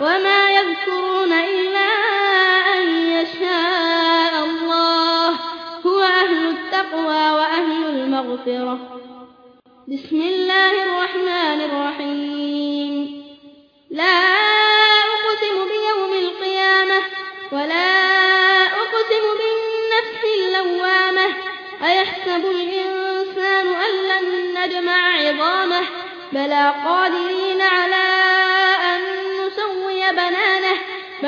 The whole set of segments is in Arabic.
وما يذكرون إلا أن يشاء الله. هو أهل التقوى وأهل المغفرة. بسم الله الرحمن الرحيم. لا أقسم بيوم القيامة ولا أقسم بالنفس اللوامة. أيحسب الإنسان أن لن نجمع عظامه؟ بلى قادرين على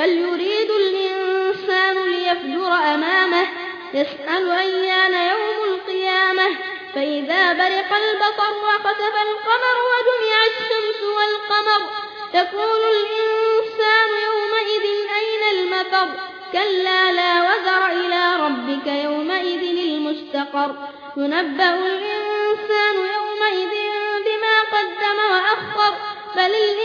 بل يريد الإنسان ليفجر أمامه؟ يسأل أيان يوم القيامة. فإذا برق البصر وخسف القمر وجمع الشمس والقمر يقول الإنسان يومئذ أين المفر؟ كلا لا وزر إلى ربك يومئذ المستقر. ينبأ الإنسان يومئذ بما قدم وأخر. بل الإنسان